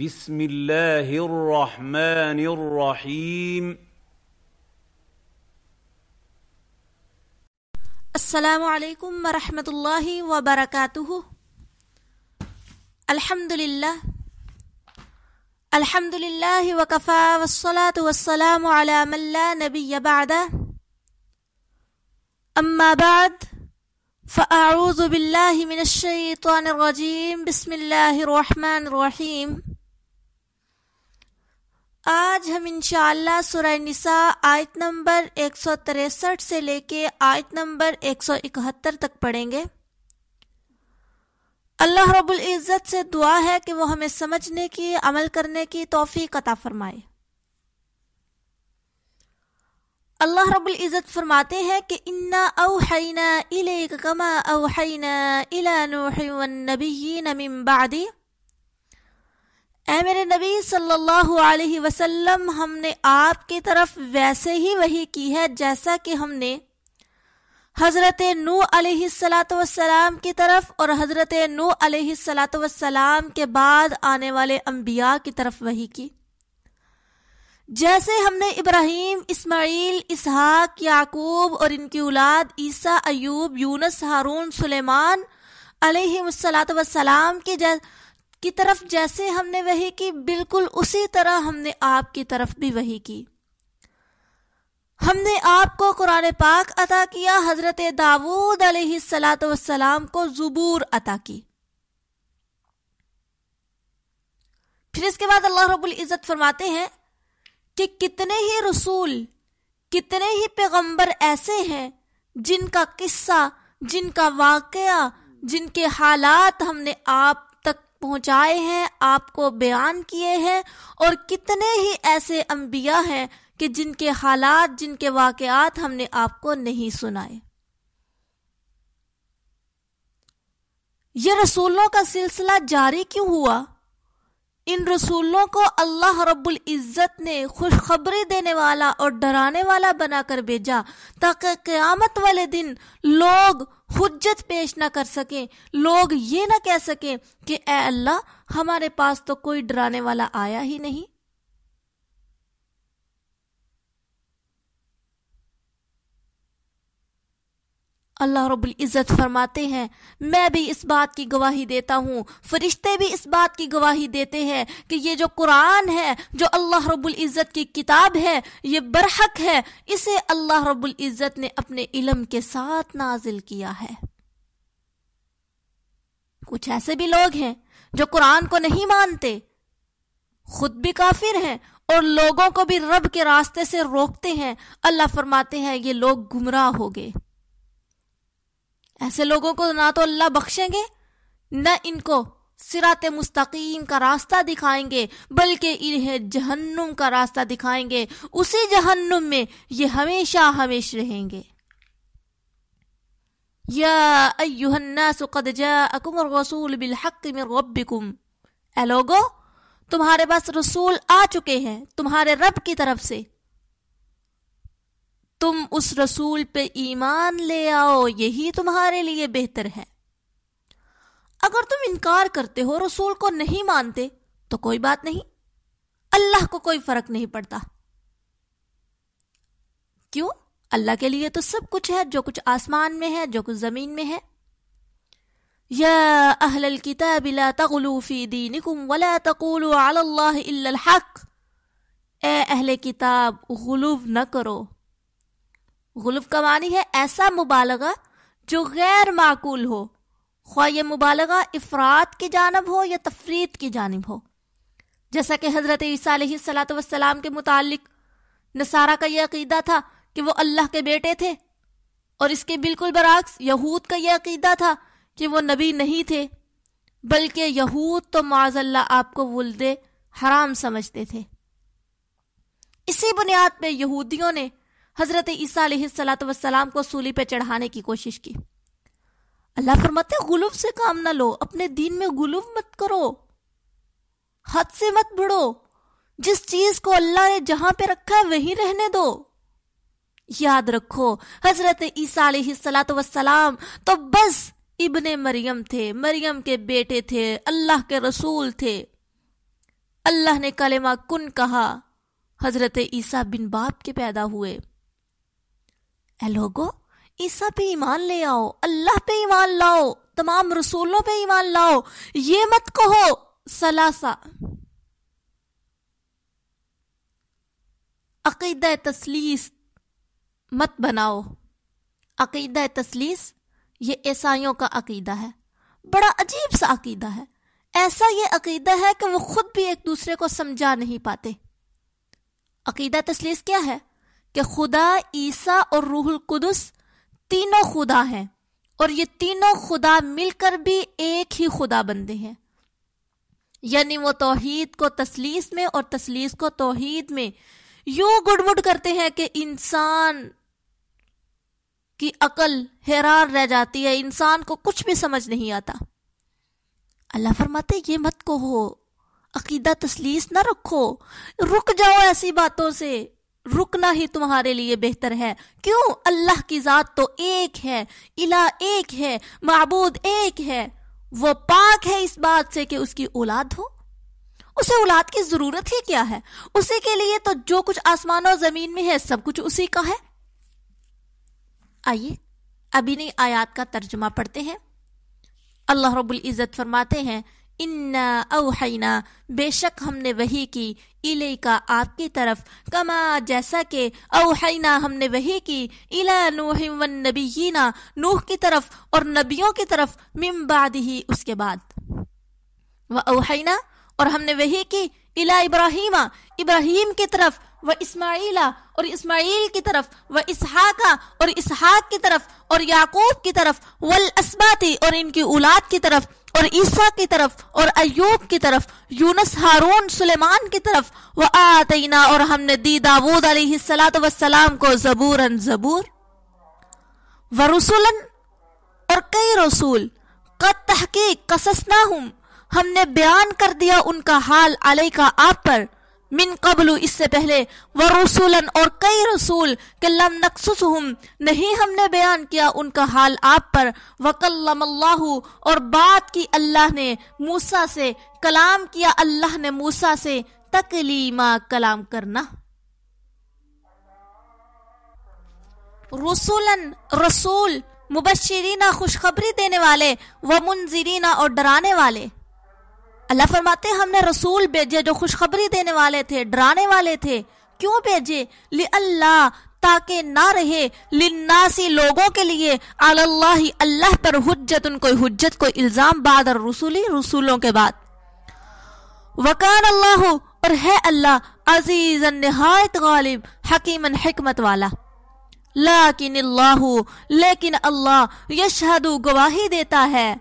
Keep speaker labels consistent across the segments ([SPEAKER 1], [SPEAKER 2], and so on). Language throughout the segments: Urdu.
[SPEAKER 1] بسم الله الرحمن الرحيم
[SPEAKER 2] السلام علیکم ورحمۃ اللہ وبرکاتہ۔ الحمد للہ الحمد للہ وکفا والصلاة والسلام على من لا نبی بعد۔ اما بعد، فاعوذ باللہ من الشیطان الرجیم، بسم اللہ الرحمن الرحیم۔ آج ہم انشاءاللہ سورہ نساء آیت نمبر 163 سے لے کے آیت نمبر 171 تک پڑھیں گے۔ اللہ رب العزت سے دعا ہے کہ وہ ہمیں سمجھنے کی، عمل کرنے کی توفیق عطا فرمائے۔ اللہ رب العزت فرماتے ہیں کہ انا اوحینا الیک کما اوحینا الی نوح والنبیین من بعدی۔ اے میرے نبی صلی اللہ علیہ وسلم، ہم نے آپ کی طرف ویسے ہی وہی کی ہے جیسا کہ ہم نے حضرت نو علیہ السلاۃ والسلام کی طرف اور حضرت نو علیہ السلاۃ والسلام کے بعد آنے والے انبیاء کی طرف وہی کی۔ جیسے ہم نے ابراہیم، اسماعیل، اسحاق، یعقوب اور ان کی اولاد عیسیٰ، ایوب، یونس، ہارون، سلیمان علیہ السلاۃ والسلام کی کی طرف جیسے ہم نے وہی کی، بالکل اسی طرح ہم نے آپ کی طرف بھی وہی کی۔ ہم نے آپ کو قرآن پاک عطا کیا، حضرت داود علیہ السلاۃ والسلام کو زبور عطا کی۔ پھر اس کے بعد اللہ رب العزت فرماتے ہیں کہ کتنے ہی رسول، کتنے ہی پیغمبر ایسے ہیں جن کا قصہ، جن کا واقعہ، جن کے حالات ہم نے آپ پہنچائے ہیں، آپ کو بیان کیے ہیں اور کتنے ہی ایسے انبیاء ہیں کہ جن کے حالات، جن کے واقعات ہم نے آپ کو نہیں سنائے۔ یہ رسولوں کا سلسلہ جاری کیوں ہوا؟ ان رسولوں کو اللہ رب العزت نے خوشخبری دینے والا اور ڈرانے والا بنا کر بھیجا تاکہ قیامت والے دن لوگ حجت پیش نہ کر سکیں۔ لوگ یہ نہ کہہ سکیں کہ اے اللہ، ہمارے پاس تو کوئی ڈرانے والا آیا ہی نہیں۔ اللہ رب العزت فرماتے ہیں، میں بھی اس بات کی گواہی دیتا ہوں، فرشتے بھی اس بات کی گواہی دیتے ہیں کہ یہ جو قرآن ہے، جو اللہ رب العزت کی کتاب ہے، یہ برحق ہے، اسے اللہ رب العزت نے اپنے علم کے ساتھ نازل کیا ہے۔ کچھ ایسے بھی لوگ ہیں جو قرآن کو نہیں مانتے، خود بھی کافر ہیں اور لوگوں کو بھی رب کے راستے سے روکتے ہیں۔ اللہ فرماتے ہیں، یہ لوگ گمراہ ہو گئے۔ ایسے لوگوں کو نہ تو اللہ بخشیں گے، نہ ان کو سرات مستقیم کا راستہ دکھائیں گے، بلکہ انہیں جہنم کا راستہ دکھائیں گے۔ اسی جہنم میں یہ ہمیشہ ہمیش رہیں گے۔ یا ایوہ الناس قد جاءکم الرسول بالحق من ربکم۔ اے لوگو، تمہارے پاس رسول آ چکے ہیں، تمہارے رب کی طرف سے۔ تم اس رسول پہ ایمان لے آؤ، یہی تمہارے لیے بہتر ہے۔ اگر تم انکار کرتے ہو رسول کو نہیں مانتے، تو کوئی بات نہیں۔ اللہ کو کوئی فرق نہیں پڑتا۔ کیوں؟ اللہ کے لیے تو سب کچھ ہے، جو کچھ آسمان میں ہے، جو کچھ زمین میں ہے۔ یا اہل الكتاب لا تغلو فی دینکم ولا تقولوا علی اللہ الا الحق۔ اے اہل کتاب غلوف نہ کرو۔ غلف کا معنی ہے، ایسا مبالغہ جو غیر معقول ہو۔ خواہ یہ مبالغہ افراد کی جانب ہو یا تفرید کی جانب ہو۔ جیسا کہ حضرت عیسیٰ علیہ السلاۃ والسلام کے متعلق نصارہ کا یہ عقیدہ تھا کہ وہ اللہ کے بیٹے تھے، اور اس کے بالکل برعکس یہود کا یہ عقیدہ تھا کہ وہ نبی نہیں تھے، بلکہ یہود تو معاذ اللہ آپ کو ولد حرام سمجھتے تھے۔ اسی بنیاد پہ یہودیوں نے حضرت عیسیٰ علیہ السلاۃ وسلام کو سولی پہ چڑھانے کی کوشش کی۔ اللہ فرماتے غلوف سے کام نہ لو، اپنے دین میں غلوف مت کرو۔ حد سے مت بڑھو۔ جس چیز کو اللہ نے جہاں پہ رکھا ہے، وہیں رہنے دو۔ یاد رکھو، حضرت عیسیٰ علیہ السلاۃ وسلام تو بس ابن مریم تھے۔ مریم کے بیٹے تھے، اللہ کے رسول تھے۔ اللہ نے کلمہ کن کہا، حضرت عیسیٰ بن باپ کے پیدا ہوئے۔ اے لوگو، عیسیٰ پہ ایمان لے آؤ، اللہ پہ ایمان لاؤ، تمام رسولوں پہ ایمان لاؤ، یہ مت کہو سلاسا عقیدہ تسلیس مت بناؤ۔ عقیدہ تسلیس یہ عیسائیوں کا عقیدہ ہے۔ بڑا عجیب سا عقیدہ ہے۔ ایسا یہ عقیدہ ہے کہ وہ خود بھی ایک دوسرے کو سمجھا نہیں پاتے۔ عقیدہ تسلیس کیا ہے؟ کہ خدا عیسیٰ اور روح القدس تینوں خدا ہیں اور یہ تینوں خدا مل کر بھی ایک ہی خدا بندے ہیں۔ یعنی وہ توحید کو تسلیس میں اور تسلیس کو توحید میں یوں گڑ مڈ کرتے ہیں کہ انسان کی عقل حیران رہ جاتی ہے، انسان کو کچھ بھی سمجھ نہیں آتا۔ اللہ فرماتے یہ مت کہو، عقیدہ تسلیس نہ رکھو، رک جاؤ ایسی باتوں سے۔ رکنا ہی تمہارے لیے بہتر ہے۔ کیوں؟ اللہ کی ذات تو ایک ہے، الہ ایک ہے، معبود ایک ہے۔ وہ پاک ہے اس بات سے کہ اس کی اولاد ہو۔ اسے اولاد کی ضرورت ہی کیا ہے؟ اسی کے لیے تو جو کچھ آسمان و زمین میں ہے، سب کچھ اسی کا ہے۔ آئیے، ابھی نہیں، آیات کا ترجمہ پڑھتے ہیں۔ اللہ رب العزت فرماتے ہیں ان اوحینا، بے شک ہم نے وہی کی الہ کا آپ کی طرف، کما جیسا کہ اوحینا ہم نے وہی کی الا نوح والنبیینا نوح کی طرف اور نبیوں کی طرف، من بعد ہی اس کے بعد۔ و اوحینا، اور ہم نے وہی کی الا ابراہیم ابراہیم کی طرف، و اسماعیلا اور اسماعیل کی طرف، و اسحاقہ اور اسحاق کی طرف، اور یعقوب کی طرف والاسباتی اور ان کی اولاد کی طرف۔ اور عیسیٰ کی طرف اور ایوب کی طرف، یونس، ہارون، سلیمان کی طرف وہ آتینا اور ہم نے دی داود علیہ السلام کو زبورن زبور۔ و رسولن اور کئی رسول، قد تحقیق قصصناہم۔ ہم نے بیان کر دیا ان کا حال علیہ کا آپ پر۔ من قبل اس سے پہلے وہ رسولن اور کئی رسول کہ لم نقصصہم، نہیں ہم نے بیان کیا ان کا حال آپ پر۔ وکلم اللہ اور بات کی اللہ نے موسیٰ سے، کلام کیا اللہ نے موسیٰ سے تکلیما کلام کرنا۔ رسولن رسول، مبشرینہ، خوشخبری دینے والے و منذرینہ اور ڈرانے والے۔ اللہ فرماتے ہم نے رسول بھیجے جو خوشخبری دینے والے تھے، ڈرانے والے تھے، کیوں بھیجے؟ لی اللہ تاکہ نہ رہے لناسی لوگوں کے لیے اللہ اللہ پر حجت، ان کوئی حجت، کوئی الزام بعد اور رسولی رسولوں کے بعد۔ وکان اللہ اور ہے اللہ عزیز نہایت غالب حکیم حکمت والا۔ لیکن اللہ لیکن اللہ یشہد گواہی دیتا ہے۔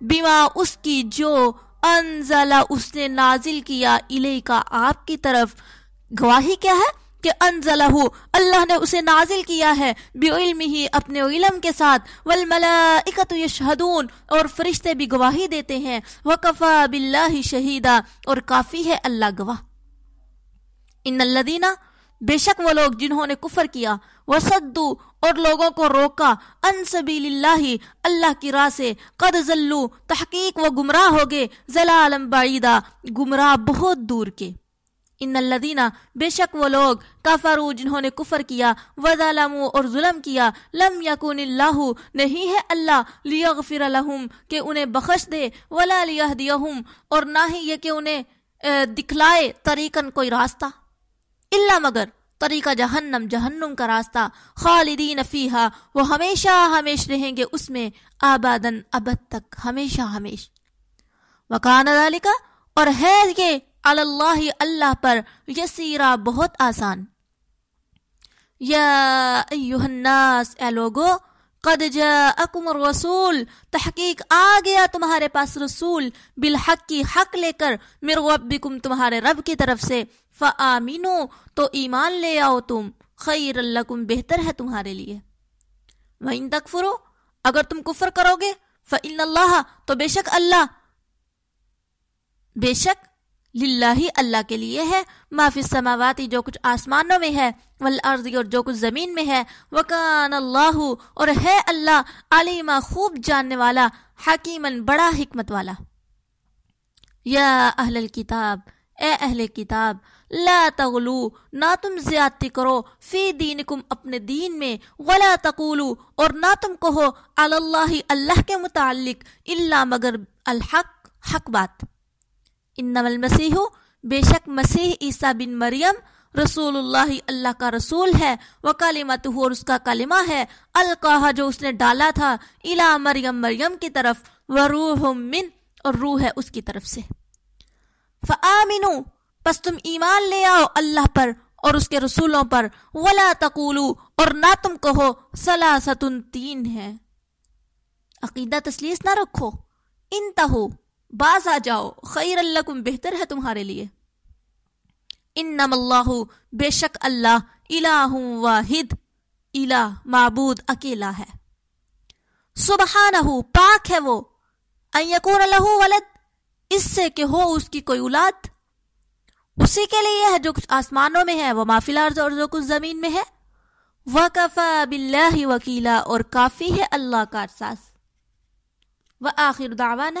[SPEAKER 2] بیما اس کی جو انزلہ اس نے نازل کیا الہ کا آپ کی طرف۔ گواہی کیا ہے کہ انزلہ، اللہ نے اسے نازل کیا ہے بعلم ہی اپنے علم کے ساتھ۔ والملائکت یشہدون، اور فرشتے بھی گواہی دیتے ہیں۔ وکفا باللہ شہیدہ اور کافی ہے اللہ گواہ۔ ان الذین، بے شک وہ لوگ جنہوں نے کفر کیا۔ وصدو اور لوگوں کو روکا، ان سبیل اللہ اللہ کی راہ سے۔ قد ذلو تحقیق وہ گمراہ ہو گئے۔ زلالم بعیدہ گمراہ بہت دور کے۔ ان الذین، بے شک وہ لوگ کفروا، جنہوں نے کفر کیا، وظلموا اور ظلم کیا۔ لم یکن اللہ، نہیں ہے اللہ لیغفر لهم کہ انہیں بخش دے، ولا لیہدیہم، اور نہ ہی یہ کہ انہیں دکھلائے طریقن کوئی راستہ۔ اللہ مگر طریقہ جہنم جہنم کا راستہ خالدین فیہا، وہ ہمیشہ ہمیش رہیں گے اس میں آبادن ابد تک، ہمیشہ ہمیش۔ وکان ذالکا اور ہے یہ اللہ اللہ پر یسیرا بہت آسان۔ یا ایوہ الناس، اے لوگو قد جاءکم الرسول، تحقیق آ گیا تمہارے پاس رسول بالحق کی حق لے کر مر ربکم تمہارے رب کی طرف سے فآمینو تو ایمان لے آؤ تم خیر لکم، بہتر ہے تمہارے لیے۔ وَإِن تَكْفُرُوا اگر تم کفر کرو گے، فَإِنَّ اللَّهَ، تو بے شک اللہ، بے شک للہ اللہ کے لیے ہے، ما فی السماواتی جو کچھ آسمانوں میں ہے، والارض اور جو کچھ زمین میں ہے۔ وکان اللہ، اور ہے اللہ علیما خوب جاننے والا حکیمن بڑا حکمت والا۔ یا اہل الكتاب اے اہل کتاب، لا تغلو، نہ تم زیادتی کرو فی دینکم اپنے دین میں، ولا تقولو، اور نہ تم کہو اللہ اللہ کے متعلق اللہ مگر الحق، حق بات۔ انما المسیح بے شک مسیح عیسیٰ بن مریم رسول اللہ اللہ کا رسول ہے وہ کالمت اور اس کا کلمہ ہے، القاہ جو اس نے ڈالا تھا الا مریم مریم کی طرف وہ روح من، اور روح ہے اس کی طرف سے۔ فآمنو پس تم ایمان لے آؤ اللہ پر اور اس کے رسولوں پر، ولا تقولو اور نہ تم کہو سلاستن تین ہے۔ عقیدہ تسلیس نہ رکھو۔ انتہو باز آ جاؤ خیر اللہ کم بہتر ہے تمہارے لیے۔ انم اللہ بے شک اللہ الہ واحد، الہ معبود اکیلا ہے۔ سبحانہ، پاک ہے وہ۔ ان یکون ولد، اس سے کہ ہو اس کی کوئی اولاد۔ اسی کے لیے ہے جو کچھ آسمانوں میں ہے، وہ مافی الارض اور جو کچھ زمین میں ہے۔ وَكَفَى بِاللَّهِ وَكِيلًا اور کافی ہے اللہ کا احساس وآخر دعوانا